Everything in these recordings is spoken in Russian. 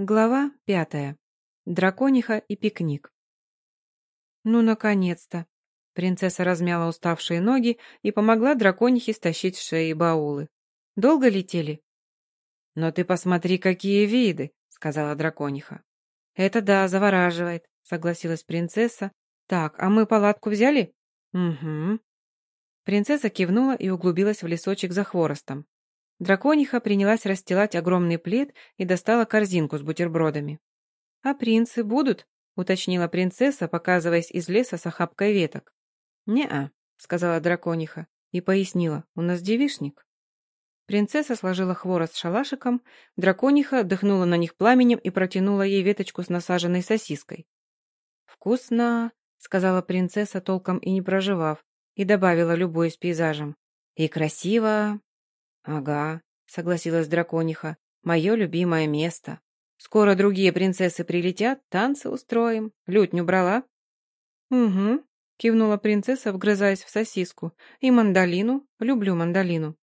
Глава пятая. Дракониха и пикник. Ну, наконец-то. Принцесса размяла уставшие ноги и помогла драконихе стащить с шеи баулы. Долго летели? Но ты посмотри, какие виды, сказала дракониха. Это да, завораживает, согласилась принцесса. Так, а мы палатку взяли? Угу. Принцесса кивнула и углубилась в лесочек за хворостом. Дракониха принялась расстилать огромный плед и достала корзинку с бутербродами. «А принцы будут?» — уточнила принцесса, показываясь из леса с охапкой веток. «Не-а», — сказала дракониха и пояснила, «у нас девишник». Принцесса сложила хворост шалашиком, дракониха дыхнула на них пламенем и протянула ей веточку с насаженной сосиской. «Вкусно», — сказала принцесса, толком и не проживав, и добавила, любуясь пейзажем. «И красиво». «Ага», — согласилась дракониха, — «мое любимое место. Скоро другие принцессы прилетят, танцы устроим. Лютню брала?» «Угу», — кивнула принцесса, вгрызаясь в сосиску. «И мандолину. Люблю мандолину».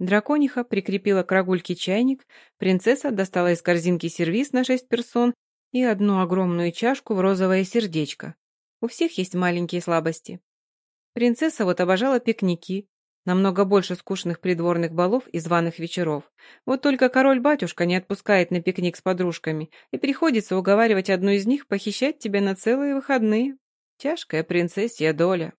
Дракониха прикрепила к рогульке чайник, принцесса достала из корзинки сервиз на шесть персон и одну огромную чашку в розовое сердечко. У всех есть маленькие слабости. Принцесса вот обожала пикники, Намного больше скучных придворных балов и званых вечеров. Вот только король-батюшка не отпускает на пикник с подружками, и приходится уговаривать одну из них похищать тебя на целые выходные. Тяжкая принцессия доля.